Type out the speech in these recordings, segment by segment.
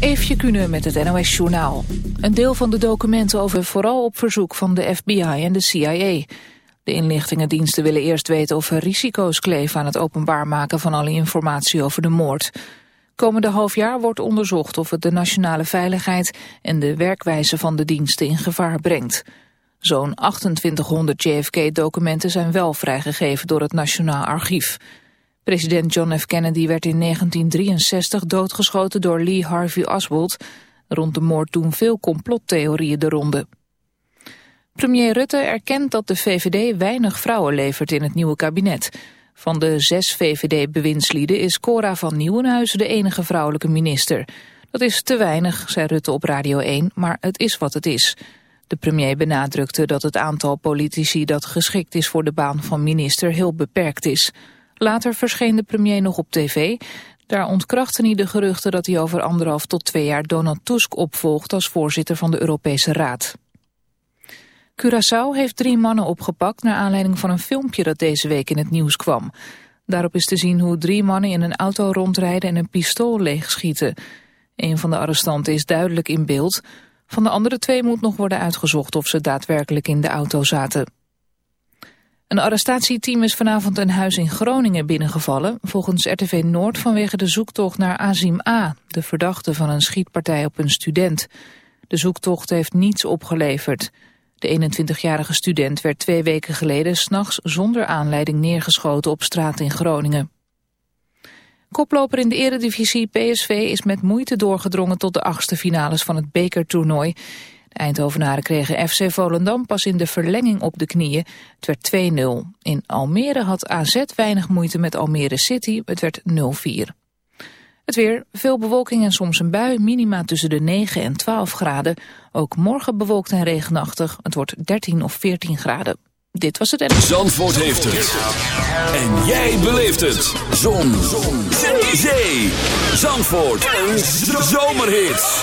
Eefje Kunnen met het NOS Journaal. Een deel van de documenten over vooral op verzoek van de FBI en de CIA. De inlichtingendiensten willen eerst weten of er risico's kleven aan het openbaar maken van alle informatie over de moord. Komende half jaar wordt onderzocht of het de nationale veiligheid en de werkwijze van de diensten in gevaar brengt. Zo'n 2800 JFK-documenten zijn wel vrijgegeven door het Nationaal Archief. President John F. Kennedy werd in 1963 doodgeschoten door Lee Harvey Oswald. Rond de moord doen veel complottheorieën de ronde. Premier Rutte erkent dat de VVD weinig vrouwen levert in het nieuwe kabinet. Van de zes VVD-bewindslieden is Cora van Nieuwenhuizen de enige vrouwelijke minister. Dat is te weinig, zei Rutte op Radio 1, maar het is wat het is. De premier benadrukte dat het aantal politici dat geschikt is voor de baan van minister heel beperkt is. Later verscheen de premier nog op tv. Daar ontkrachten hij de geruchten dat hij over anderhalf tot twee jaar Donald Tusk opvolgt als voorzitter van de Europese Raad. Curaçao heeft drie mannen opgepakt naar aanleiding van een filmpje dat deze week in het nieuws kwam. Daarop is te zien hoe drie mannen in een auto rondrijden en een pistool leegschieten. Een van de arrestanten is duidelijk in beeld. Van de andere twee moet nog worden uitgezocht of ze daadwerkelijk in de auto zaten. Een arrestatieteam is vanavond een huis in Groningen binnengevallen... volgens RTV Noord vanwege de zoektocht naar Azim A... de verdachte van een schietpartij op een student. De zoektocht heeft niets opgeleverd. De 21-jarige student werd twee weken geleden... s'nachts zonder aanleiding neergeschoten op straat in Groningen. Koploper in de eredivisie PSV is met moeite doorgedrongen... tot de achtste finales van het bekertoernooi... Eindhovenaren kregen FC Volendam pas in de verlenging op de knieën. Het werd 2-0. In Almere had AZ weinig moeite met Almere City. Het werd 0-4. Het weer, veel bewolking en soms een bui, minima tussen de 9 en 12 graden. Ook morgen bewolkt en regenachtig. Het wordt 13 of 14 graden. Dit was het... Zandvoort heeft het. En jij beleeft het. Zon. Zon. Zee. Zandvoort. Een zomerhit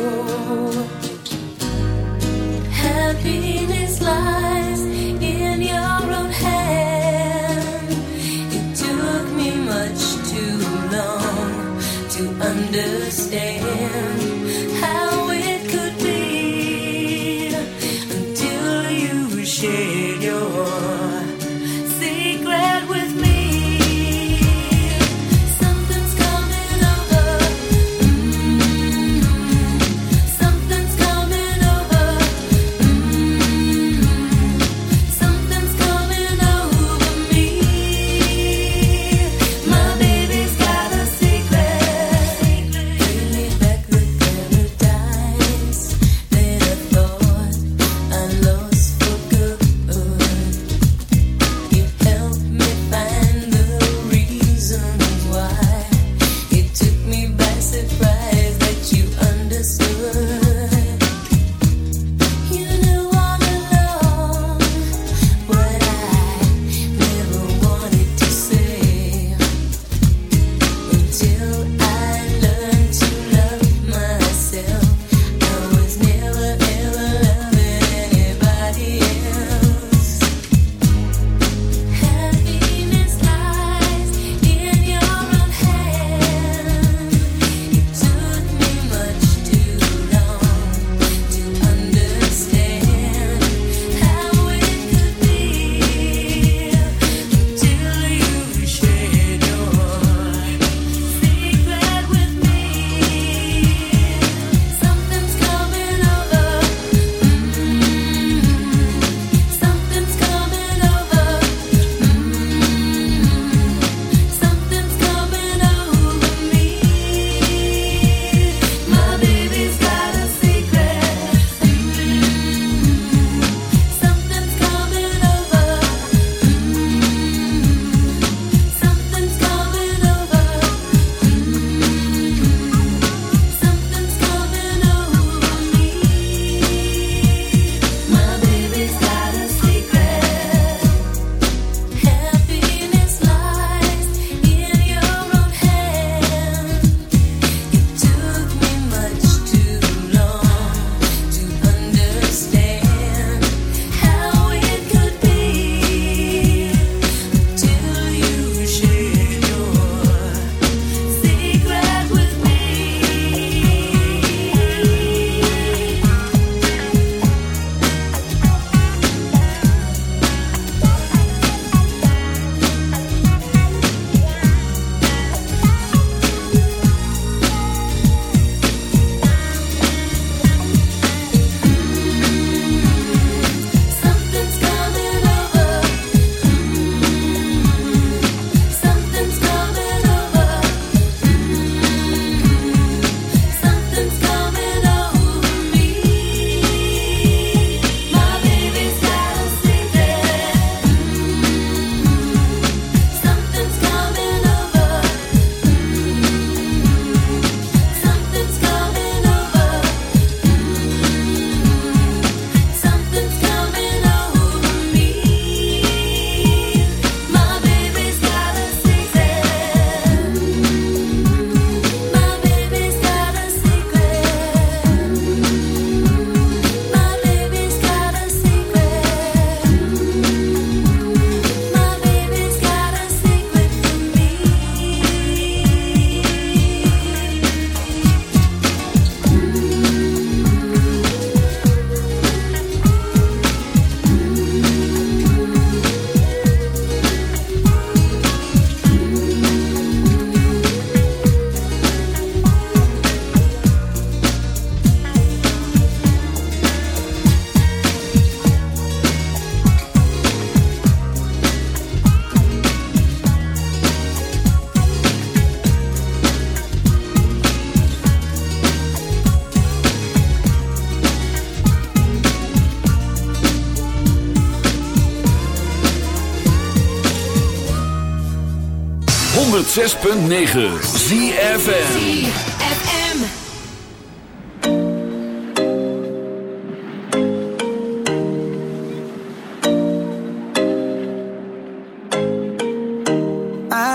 106.9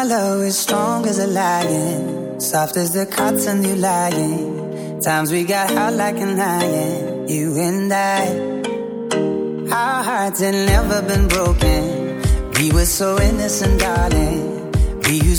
love is strong as a lion, soft as the cotton you lying. Times we got hot like an iron, you and I. Our hearts had never been broken. We were so innocent, darling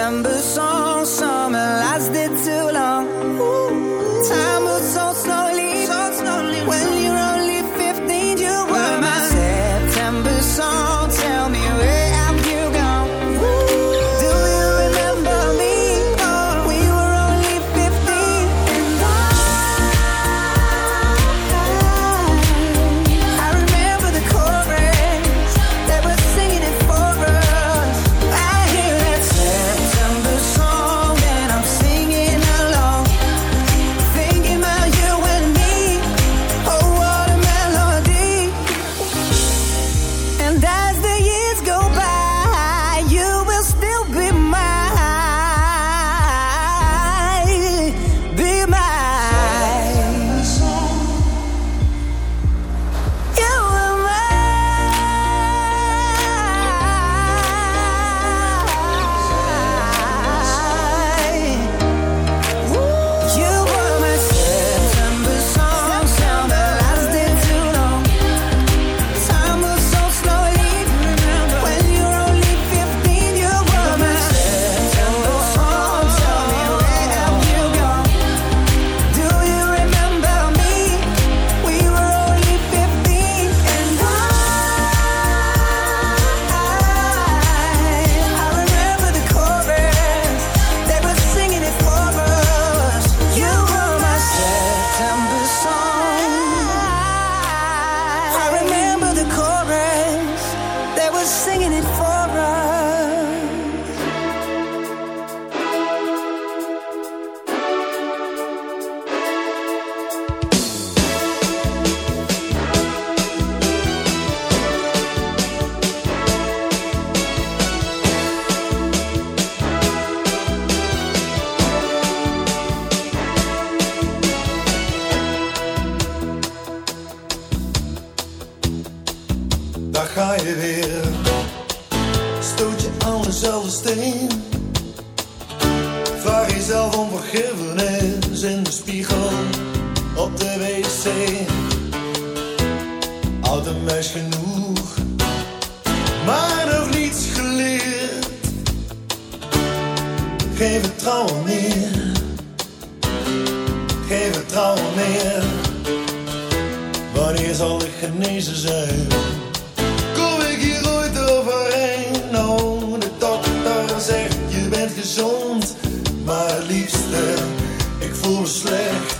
December song. op de wc. Oude meis genoeg, maar nog niets geleerd. Geen vertrouwen meer, geen vertrouwen meer. Wanneer zal ik genezen zijn? voel me slecht.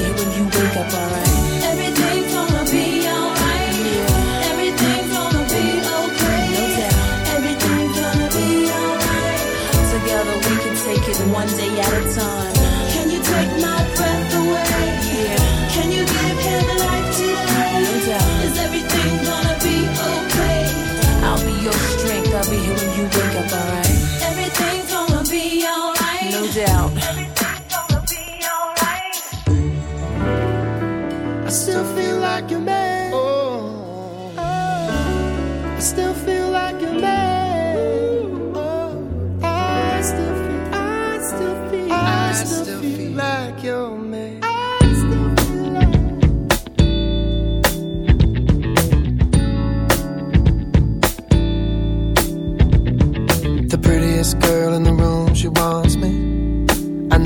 Here when you wake up, alright? Everything's gonna be alright. Yeah. Everything's gonna be okay. No doubt. Everything's gonna be alright. Together we can take it one day at a time.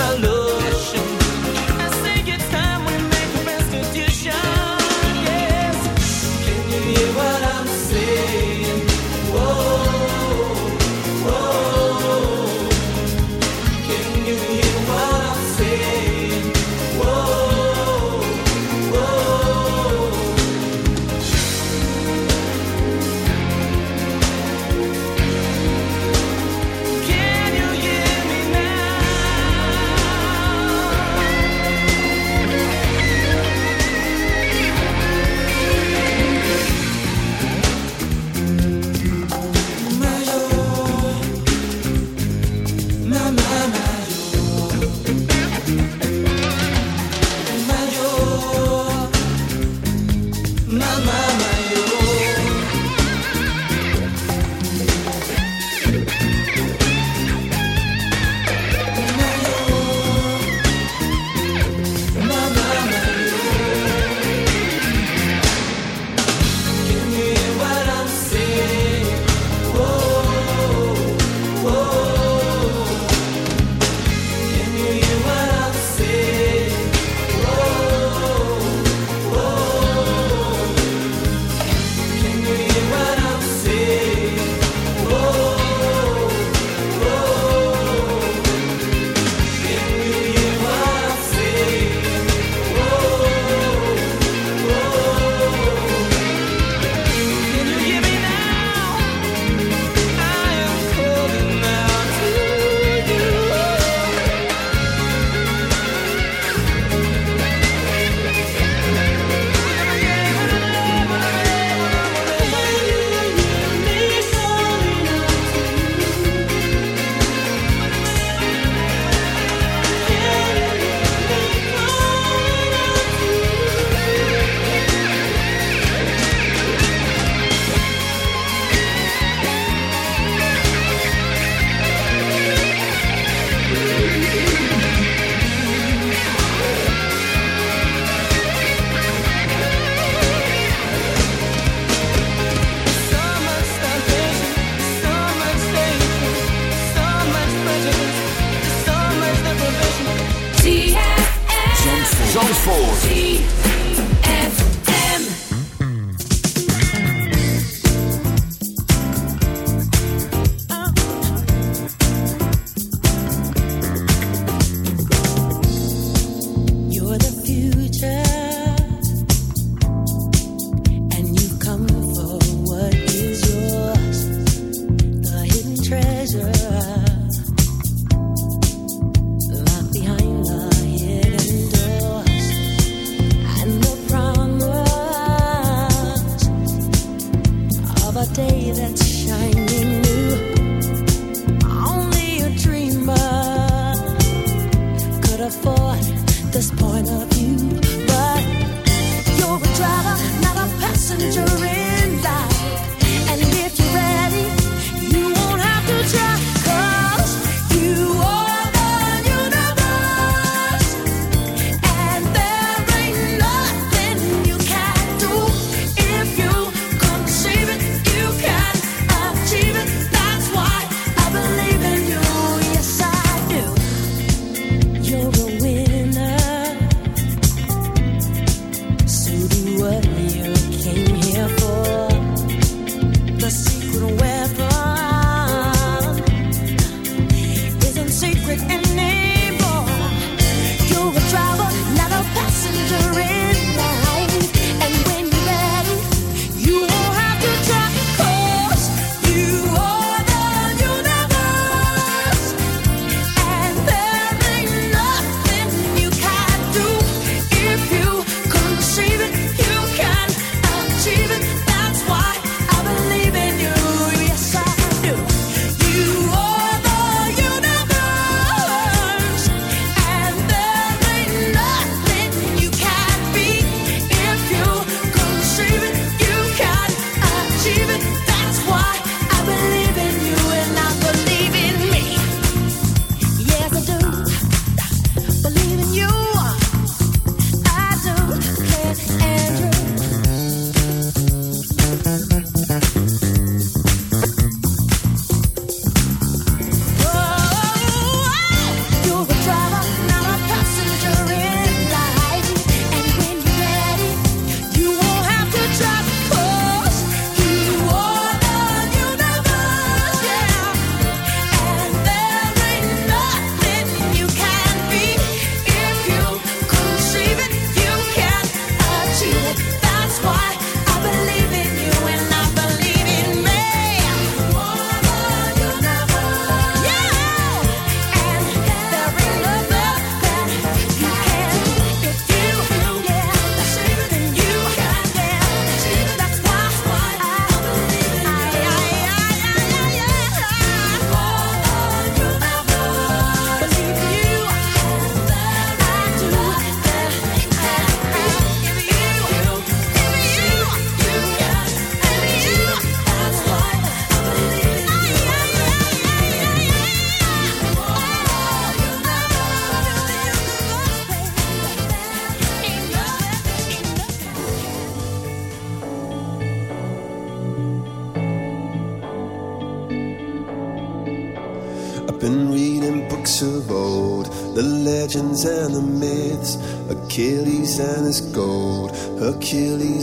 The revolution.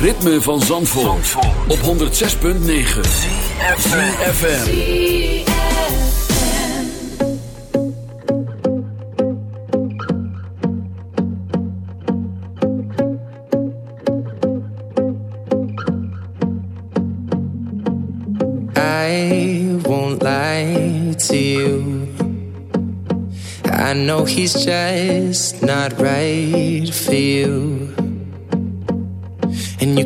Ritme van Zandvoort, op 106.9 FM. I won't lie to you. I know he's just not right for you.